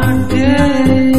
day.